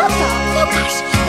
要走开始。